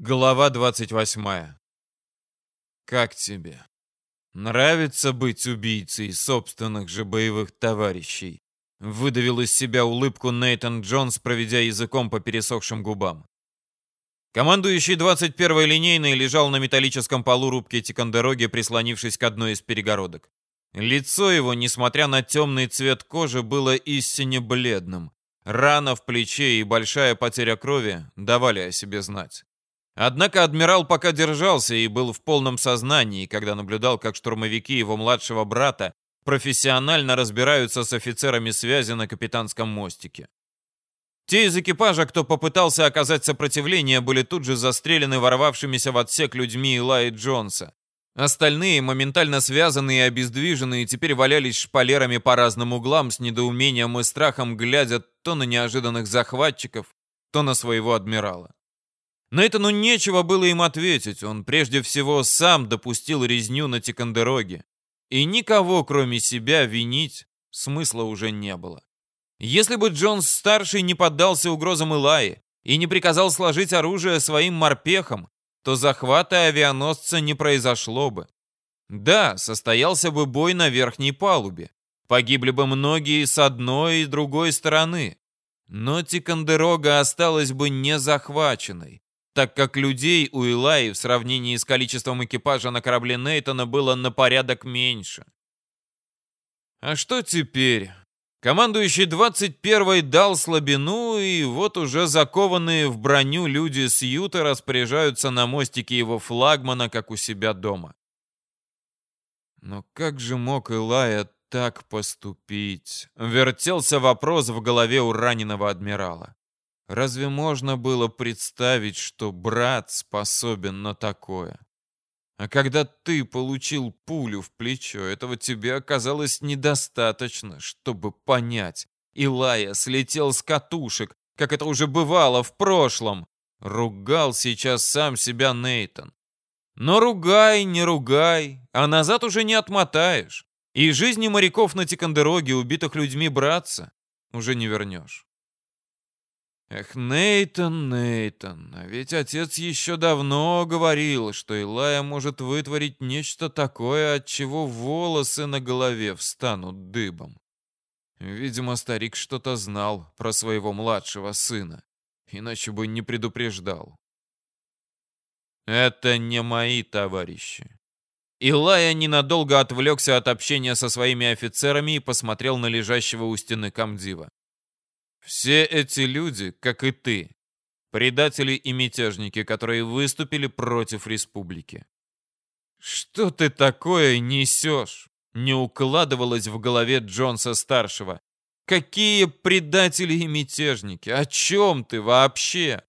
Глава 28. Как тебе? Нравится быть убийцей собственных же боевых товарищей? Выдавил из себя улыбку Нейтан Джонс, проведя языком по пересохшим губам. Командующий 21-й линейной лежал на металлическом полу рубки Тикандероги, прислонившись к одной из перегородок. Лицо его, несмотря на темный цвет кожи, было истинно бледным. Рана в плече и большая потеря крови давали о себе знать. Однако адмирал пока держался и был в полном сознании, когда наблюдал, как штурмовики его младшего брата профессионально разбираются с офицерами связи на капитанском мостике. Те из экипажа, кто попытался оказать сопротивление, были тут же застрелены ворвавшимися в отсек людьми Илайи Джонса. Остальные, моментально связанные и обездвиженные, теперь валялись шпалерами по разным углам с недоумением и страхом, глядя то на неожиданных захватчиков, то на своего адмирала. На это ну нечего было им ответить. Он прежде всего сам допустил резню на Тикандероге. И никого, кроме себя, винить смысла уже не было. Если бы Джонс-старший не поддался угрозам Илаи и не приказал сложить оружие своим морпехам, то захвата авианосца не произошло бы. Да, состоялся бы бой на верхней палубе. Погибли бы многие с одной и другой стороны. Но Тикандерога осталась бы не захваченной так как людей у Илаи в сравнении с количеством экипажа на корабле Нейтона было на порядок меньше. А что теперь? Командующий 21-й дал слабину, и вот уже закованные в броню люди с Юта распоряжаются на мостике его флагмана, как у себя дома. Но как же мог Илая так поступить? Вертелся вопрос в голове у раненого адмирала. Разве можно было представить, что брат способен на такое? А когда ты получил пулю в плечо, этого тебе оказалось недостаточно, чтобы понять. Илая слетел с катушек, как это уже бывало в прошлом. Ругал сейчас сам себя Нейтон. Но ругай, не ругай, а назад уже не отмотаешь. И жизни моряков на Тикандероге, убитых людьми братца, уже не вернешь. Эх, Нейтон, Нейтон, а ведь отец еще давно говорил, что Илая может вытворить нечто такое, от чего волосы на голове встанут дыбом. Видимо, старик что-то знал про своего младшего сына, иначе бы не предупреждал. Это не мои товарищи. Илая ненадолго отвлекся от общения со своими офицерами и посмотрел на лежащего у стены комдива. Все эти люди, как и ты, предатели и мятежники, которые выступили против республики. Что ты такое несешь? Не укладывалось в голове Джонса-старшего. Какие предатели и мятежники? О чем ты вообще?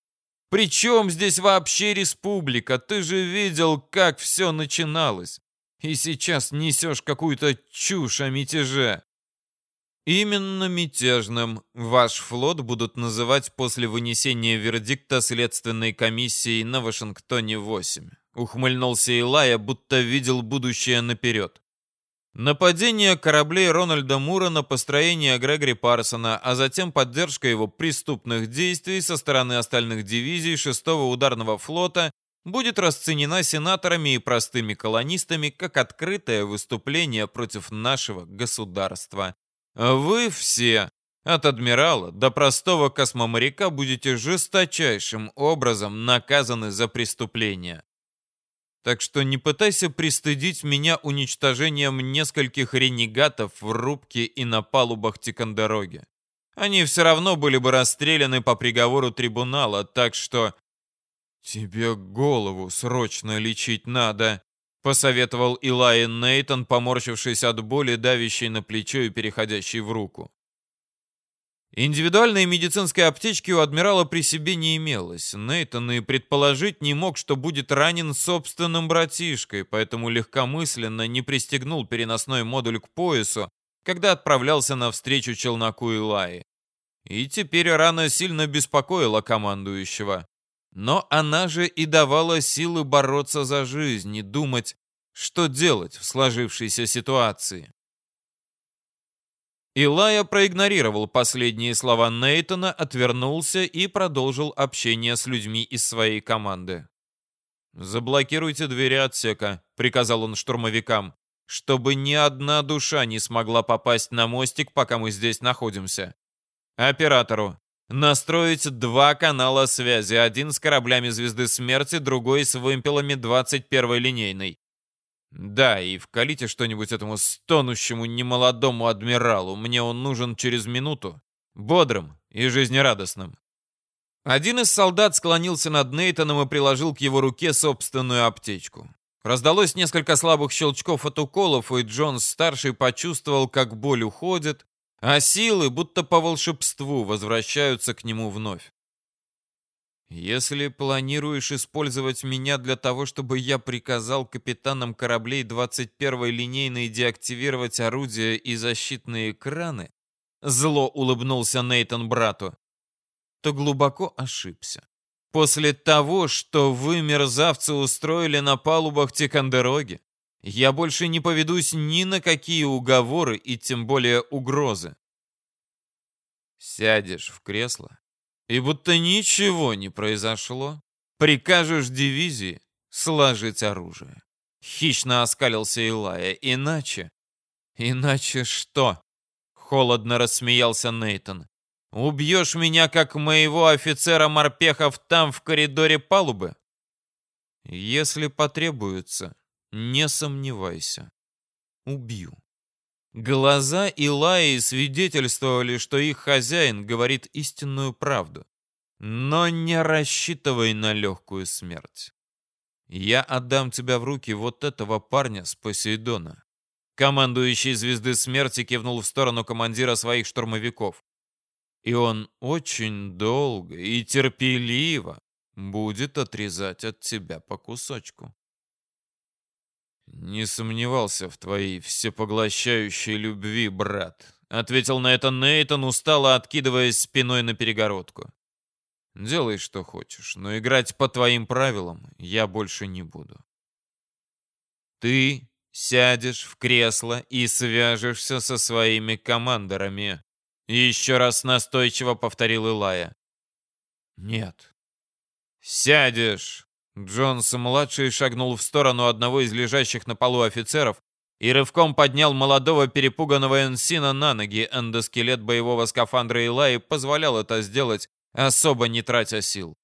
При чем здесь вообще республика? Ты же видел, как все начиналось. И сейчас несешь какую-то чушь о мятеже. Именно мятежным ваш флот будут называть после вынесения вердикта следственной комиссии на Вашингтоне-8. Ухмыльнулся Илая, будто видел будущее наперед. Нападение кораблей Рональда Мура на построение Грегори Парсона, а затем поддержка его преступных действий со стороны остальных дивизий 6-го ударного флота будет расценена сенаторами и простыми колонистами как открытое выступление против нашего государства. Вы все, от адмирала до простого космоморяка, будете жесточайшим образом наказаны за преступления. Так что не пытайся пристыдить меня уничтожением нескольких ренегатов в рубке и на палубах Тикандероги. Они все равно были бы расстреляны по приговору трибунала, так что... Тебе голову срочно лечить надо. Посоветовал Илай Нейтон, поморщившись от боли, давящей на плечо и переходящей в руку. Индивидуальной медицинской аптечки у адмирала при себе не имелось. Нейтон и предположить не мог, что будет ранен собственным братишкой, поэтому легкомысленно не пристегнул переносной модуль к поясу, когда отправлялся навстречу челноку Илаи. И теперь рана сильно беспокоила командующего. Но она же и давала силы бороться за жизнь и думать, что делать в сложившейся ситуации. Илая проигнорировал последние слова Нейтона, отвернулся и продолжил общение с людьми из своей команды. «Заблокируйте двери отсека», — приказал он штурмовикам, «чтобы ни одна душа не смогла попасть на мостик, пока мы здесь находимся. Оператору настроить два канала связи, один с кораблями Звезды Смерти, другой с вымпелами 21-й линейной. Да, и вкалите что-нибудь этому стонущему немолодому адмиралу. Мне он нужен через минуту. Бодрым и жизнерадостным. Один из солдат склонился над Нейтаном и приложил к его руке собственную аптечку. Раздалось несколько слабых щелчков от уколов, и Джонс-старший почувствовал, как боль уходит, а силы, будто по волшебству, возвращаются к нему вновь. Если планируешь использовать меня для того, чтобы я приказал капитанам кораблей 21-й линейной деактивировать орудия и защитные экраны, зло улыбнулся Нейтон брату, то глубоко ошибся. После того, что вы, мерзавцы, устроили на палубах Тикандероги, я больше не поведусь ни на какие уговоры и тем более угрозы. Сядешь в кресло и будто ничего не произошло, прикажешь дивизии сложить оружие. Хищно оскалился Илая. Иначе... Иначе что? Холодно рассмеялся Нейтон. Убьешь меня, как моего офицера морпехов там, в коридоре палубы? Если потребуется, не сомневайся. Убью. Глаза Илаи свидетельствовали, что их хозяин говорит истинную правду. Но не рассчитывай на легкую смерть. Я отдам тебя в руки вот этого парня с Посейдона. Командующий Звезды Смерти кивнул в сторону командира своих штурмовиков. И он очень долго и терпеливо будет отрезать от тебя по кусочку. «Не сомневался в твоей всепоглощающей любви, брат», — ответил на это Нейтан, устало откидываясь спиной на перегородку. «Делай, что хочешь, но играть по твоим правилам я больше не буду». «Ты сядешь в кресло и свяжешься со своими командорами», — еще раз настойчиво повторил Илая. «Нет». «Сядешь!» Джонс-младший шагнул в сторону одного из лежащих на полу офицеров и рывком поднял молодого перепуганного Энсина на ноги. Эндоскелет боевого скафандра Илаи позволял это сделать, особо не тратя сил.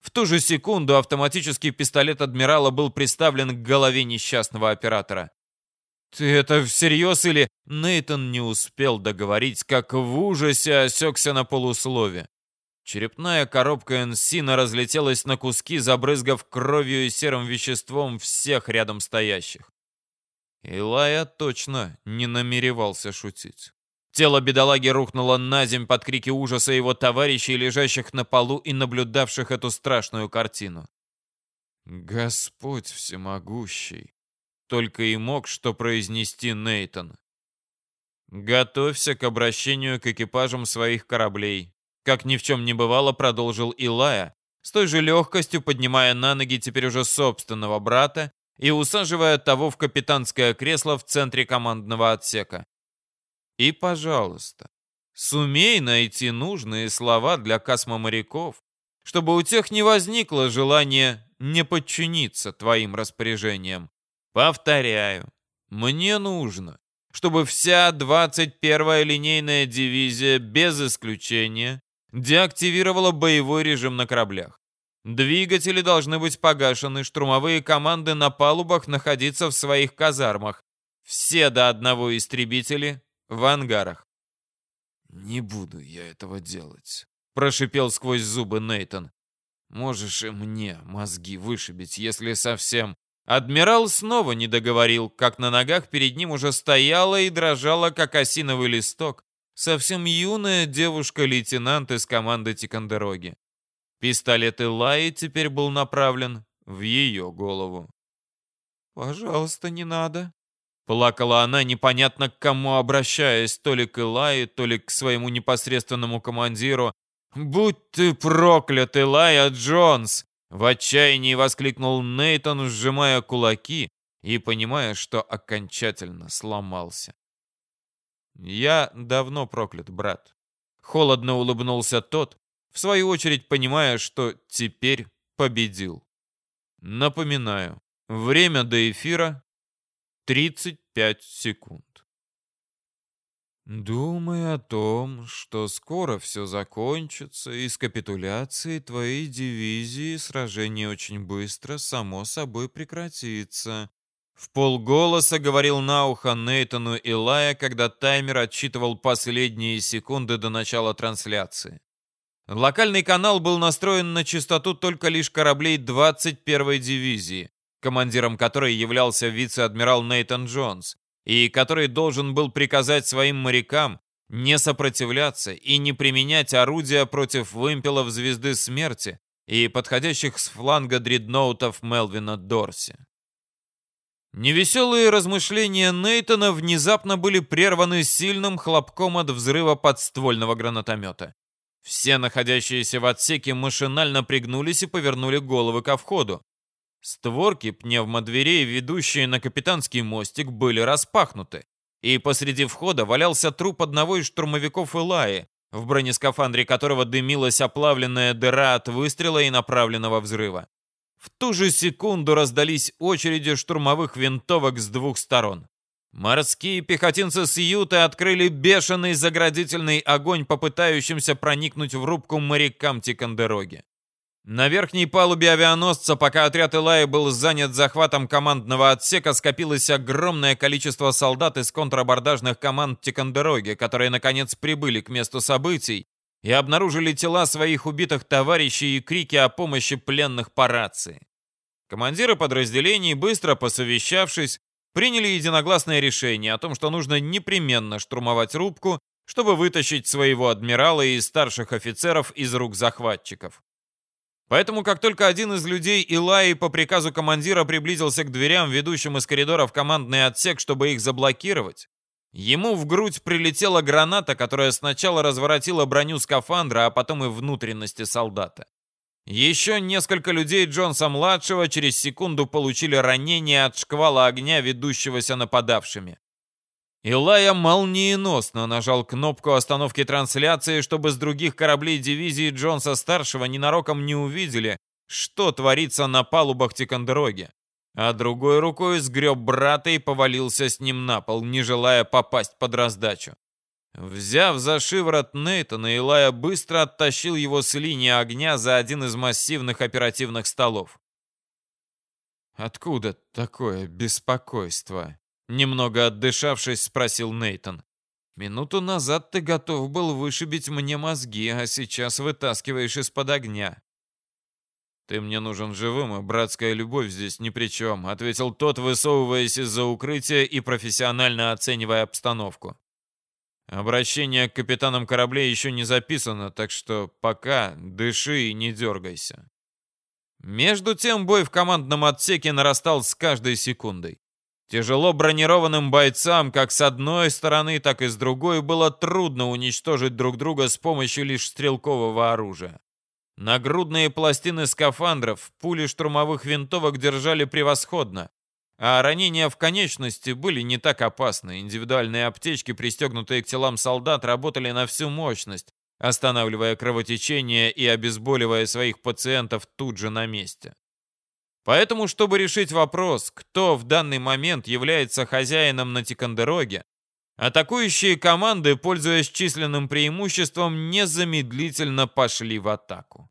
В ту же секунду автоматический пистолет адмирала был приставлен к голове несчастного оператора. «Ты это всерьез или...» Нейтон не успел договорить, как в ужасе осекся на полуслове. Черепная коробка Энсина разлетелась на куски, забрызгав кровью и серым веществом всех рядом стоящих. Илая точно не намеревался шутить. Тело бедолаги рухнуло на земь под крики ужаса его товарищей, лежащих на полу и наблюдавших эту страшную картину. «Господь всемогущий!» Только и мог что произнести Нейтон. «Готовься к обращению к экипажам своих кораблей. Как ни в чем не бывало, продолжил Илая, с той же легкостью поднимая на ноги теперь уже собственного брата и усаживая того в капитанское кресло в центре командного отсека. И, пожалуйста, сумей найти нужные слова для космоморяков, чтобы у тех не возникло желания не подчиниться твоим распоряжениям. Повторяю, мне нужно, чтобы вся 21-я линейная дивизия без исключения деактивировала боевой режим на кораблях. Двигатели должны быть погашены, штурмовые команды на палубах находиться в своих казармах. Все до одного истребители в ангарах. «Не буду я этого делать», — прошипел сквозь зубы Нейтон. «Можешь и мне мозги вышибить, если совсем...» Адмирал снова не договорил, как на ногах перед ним уже стояла и дрожала, как осиновый листок, совсем юная девушка-лейтенант из команды Тикандероги. Пистолет Илаи теперь был направлен в ее голову. «Пожалуйста, не надо», — плакала она, непонятно к кому обращаясь, то ли к Илае, то ли к своему непосредственному командиру. «Будь ты проклят, Илая Джонс!» В отчаянии воскликнул Нейтон, сжимая кулаки и понимая, что окончательно сломался. «Я давно проклят, брат». Холодно улыбнулся тот, в свою очередь понимая, что теперь победил. Напоминаю, время до эфира 35 секунд. Думай о том, что скоро все закончится, и с капитуляцией твоей дивизии сражение очень быстро, само собой, прекратится. В полголоса говорил на ухо Нейтану Илая, когда таймер отсчитывал последние секунды до начала трансляции. Локальный канал был настроен на частоту только лишь кораблей 21-й дивизии, командиром которой являлся вице-адмирал Нейтан Джонс, и который должен был приказать своим морякам не сопротивляться и не применять орудия против вымпелов Звезды Смерти и подходящих с фланга дредноутов Мелвина Дорси. Невеселые размышления Нейтона внезапно были прерваны сильным хлопком от взрыва подствольного гранатомета. Все находящиеся в отсеке машинально пригнулись и повернули головы ко входу. Створки пневмодверей, ведущие на капитанский мостик, были распахнуты, и посреди входа валялся труп одного из штурмовиков Илаи, в бронескафандре которого дымилась оплавленная дыра от выстрела и направленного взрыва. В ту же секунду раздались очереди штурмовых винтовок с двух сторон. Морские пехотинцы с Юты открыли бешеный заградительный огонь, попытающимся проникнуть в рубку морякам Тикандероги. На верхней палубе авианосца, пока отряд Илаи был занят захватом командного отсека, скопилось огромное количество солдат из контрабордажных команд Тикандероги, которые наконец прибыли к месту событий и обнаружили тела своих убитых товарищей и крики о помощи пленных по рации. Командиры подразделений, быстро посовещавшись, приняли единогласное решение о том, что нужно непременно штурмовать рубку, чтобы вытащить своего адмирала и старших офицеров из рук захватчиков. Поэтому, как только один из людей Илаи по приказу командира приблизился к дверям, ведущим из коридора в командный отсек, чтобы их заблокировать, ему в грудь прилетела граната, которая сначала разворотила броню скафандра, а потом и внутренности солдата. Еще несколько людей Джонса-младшего через секунду получили ранения от шквала огня, ведущегося нападавшими. Илая молниеносно нажал кнопку остановки трансляции, чтобы с других кораблей дивизии Джонса-старшего ненароком не увидели, что творится на палубах Тикандероги. А другой рукой сгреб брата и повалился с ним на пол, не желая попасть под раздачу. Взяв за шиворот Нейтана, Илая быстро оттащил его с линии огня за один из массивных оперативных столов. «Откуда такое беспокойство?» Немного отдышавшись, спросил Нейтон. Минуту назад ты готов был вышибить мне мозги, а сейчас вытаскиваешь из-под огня. Ты мне нужен живым, и братская любовь здесь ни при чем, ответил тот, высовываясь из-за укрытия и профессионально оценивая обстановку. Обращение к капитанам кораблей еще не записано, так что пока дыши и не дергайся. Между тем бой в командном отсеке нарастал с каждой секундой. Тяжело бронированным бойцам как с одной стороны, так и с другой было трудно уничтожить друг друга с помощью лишь стрелкового оружия. Нагрудные пластины скафандров, пули штурмовых винтовок держали превосходно, а ранения в конечности были не так опасны. Индивидуальные аптечки, пристегнутые к телам солдат, работали на всю мощность, останавливая кровотечение и обезболивая своих пациентов тут же на месте. Поэтому, чтобы решить вопрос, кто в данный момент является хозяином на Тикандероге, атакующие команды, пользуясь численным преимуществом, незамедлительно пошли в атаку.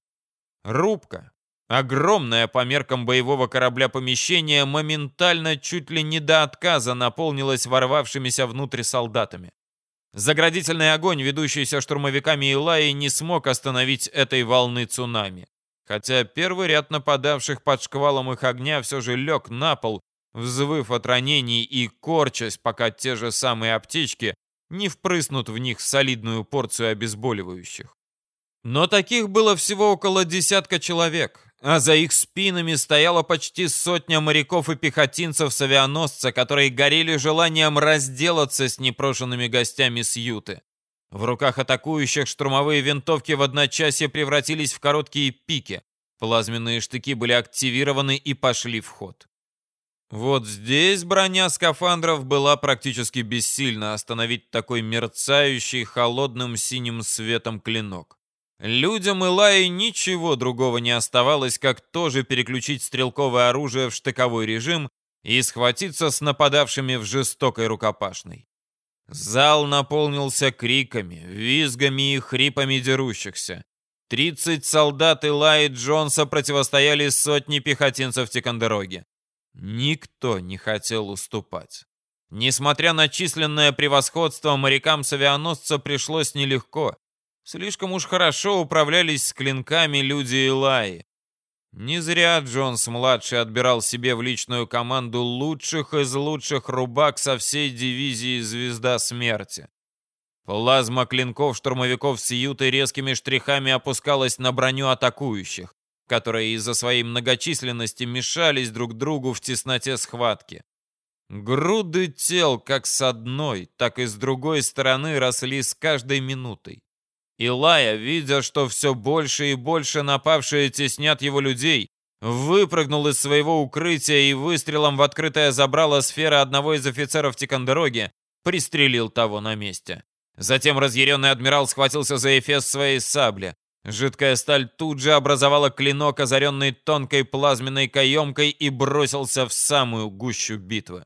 Рубка, огромное по меркам боевого корабля помещение, моментально чуть ли не до отказа наполнилось ворвавшимися внутрь солдатами. Заградительный огонь, ведущийся штурмовиками Илаи, не смог остановить этой волны цунами. Хотя первый ряд нападавших под шквалом их огня все же лег на пол, взвыв от ранений и корчась, пока те же самые аптечки не впрыснут в них солидную порцию обезболивающих. Но таких было всего около десятка человек, а за их спинами стояла почти сотня моряков и пехотинцев с авианосца, которые горели желанием разделаться с непрошенными гостями с Юты. В руках атакующих штурмовые винтовки в одночасье превратились в короткие пики. Плазменные штыки были активированы и пошли в ход. Вот здесь броня скафандров была практически бессильна остановить такой мерцающий холодным синим светом клинок. Людям Илаи ничего другого не оставалось, как тоже переключить стрелковое оружие в штыковой режим и схватиться с нападавшими в жестокой рукопашной. Зал наполнился криками, визгами и хрипами дерущихся. Тридцать солдат Илаи Джонса противостояли сотне пехотинцев Тикандероги. Никто не хотел уступать. Несмотря на численное превосходство, морякам с авианосца пришлось нелегко. Слишком уж хорошо управлялись с клинками люди Илаи. Не зря Джонс-младший отбирал себе в личную команду лучших из лучших рубак со всей дивизии «Звезда смерти». Плазма клинков штурмовиков с Ютой резкими штрихами опускалась на броню атакующих, которые из-за своей многочисленности мешались друг другу в тесноте схватки. Груды тел как с одной, так и с другой стороны росли с каждой минутой. Илая, видя, что все больше и больше напавшие теснят его людей, выпрыгнул из своего укрытия и выстрелом в открытое забрало сфера одного из офицеров Тикандероги пристрелил того на месте. Затем разъяренный адмирал схватился за эфес своей сабли. Жидкая сталь тут же образовала клинок, озаренный тонкой плазменной каемкой, и бросился в самую гущу битвы.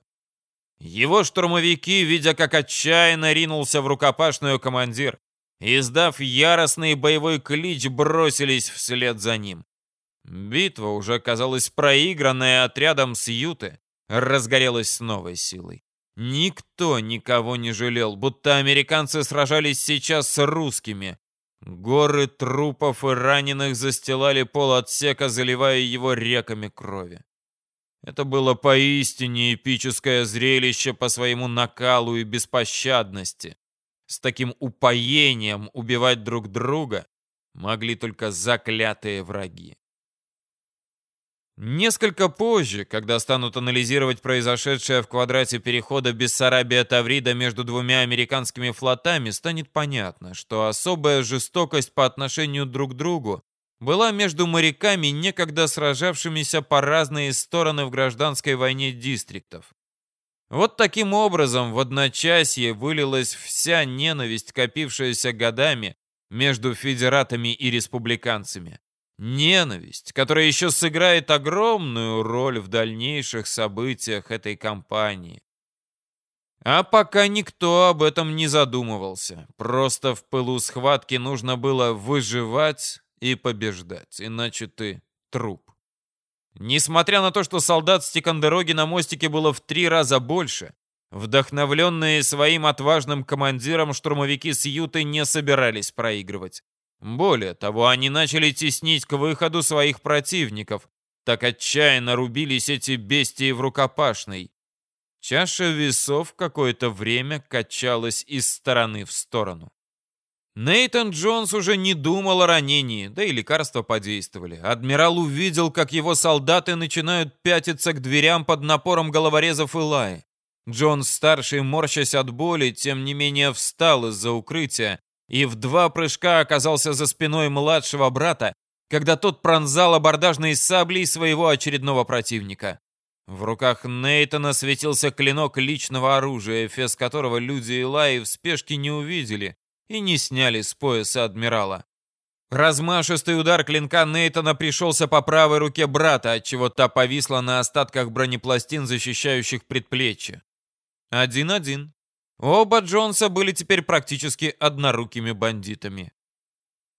Его штурмовики, видя, как отчаянно ринулся в рукопашную командир, Издав яростный боевой клич, бросились вслед за ним. Битва, уже казалась проигранная отрядом с Юты, разгорелась с новой силой. Никто никого не жалел, будто американцы сражались сейчас с русскими. Горы трупов и раненых застилали пол отсека, заливая его реками крови. Это было поистине эпическое зрелище по своему накалу и беспощадности. С таким упоением убивать друг друга могли только заклятые враги. Несколько позже, когда станут анализировать произошедшее в квадрате перехода Бессарабия-Таврида между двумя американскими флотами, станет понятно, что особая жестокость по отношению друг к другу была между моряками, некогда сражавшимися по разные стороны в гражданской войне дистриктов. Вот таким образом в одночасье вылилась вся ненависть, копившаяся годами между федератами и республиканцами. Ненависть, которая еще сыграет огромную роль в дальнейших событиях этой кампании. А пока никто об этом не задумывался. Просто в пылу схватки нужно было выживать и побеждать, иначе ты труп. Несмотря на то, что солдат с Тикандероги на мостике было в три раза больше, вдохновленные своим отважным командиром штурмовики с Юты не собирались проигрывать. Более того, они начали теснить к выходу своих противников. Так отчаянно рубились эти бестии в рукопашной. Чаша весов какое-то время качалась из стороны в сторону. Нейтан Джонс уже не думал о ранении, да и лекарства подействовали. Адмирал увидел, как его солдаты начинают пятиться к дверям под напором головорезов Илай. Джонс-старший, морщась от боли, тем не менее встал из-за укрытия и в два прыжка оказался за спиной младшего брата, когда тот пронзал абордажной саблей своего очередного противника. В руках Нейтана светился клинок личного оружия, эфес которого люди Илаи в спешке не увидели, и не сняли с пояса адмирала. Размашистый удар клинка Нейтона пришелся по правой руке брата, отчего та повисла на остатках бронепластин, защищающих предплечье. Один-один. Оба Джонса были теперь практически однорукими бандитами.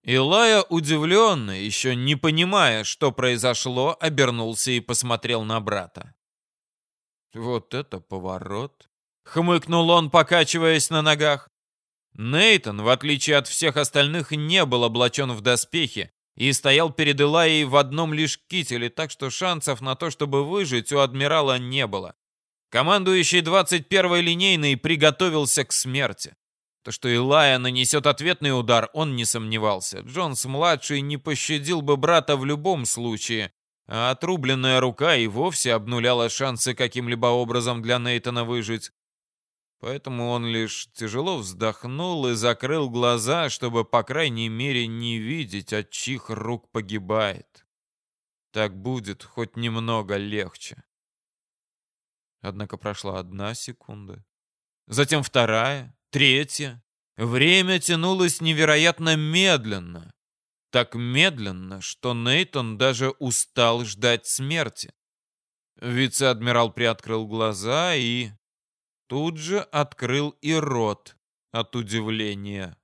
Илая, удивленно, еще не понимая, что произошло, обернулся и посмотрел на брата. «Вот это поворот!» — хмыкнул он, покачиваясь на ногах. Нейтон, в отличие от всех остальных, не был облачен в доспехи и стоял перед Илайей в одном лишь кителе, так что шансов на то, чтобы выжить, у адмирала не было. Командующий 21-й линейной приготовился к смерти. То, что Илая нанесет ответный удар, он не сомневался. Джонс-младший не пощадил бы брата в любом случае, а отрубленная рука и вовсе обнуляла шансы каким-либо образом для Нейтона выжить. Поэтому он лишь тяжело вздохнул и закрыл глаза, чтобы, по крайней мере, не видеть, от чьих рук погибает. Так будет хоть немного легче. Однако прошла одна секунда, затем вторая, третья. Время тянулось невероятно медленно. Так медленно, что Нейтон даже устал ждать смерти. Вице-адмирал приоткрыл глаза и... Тут же открыл и рот от удивления.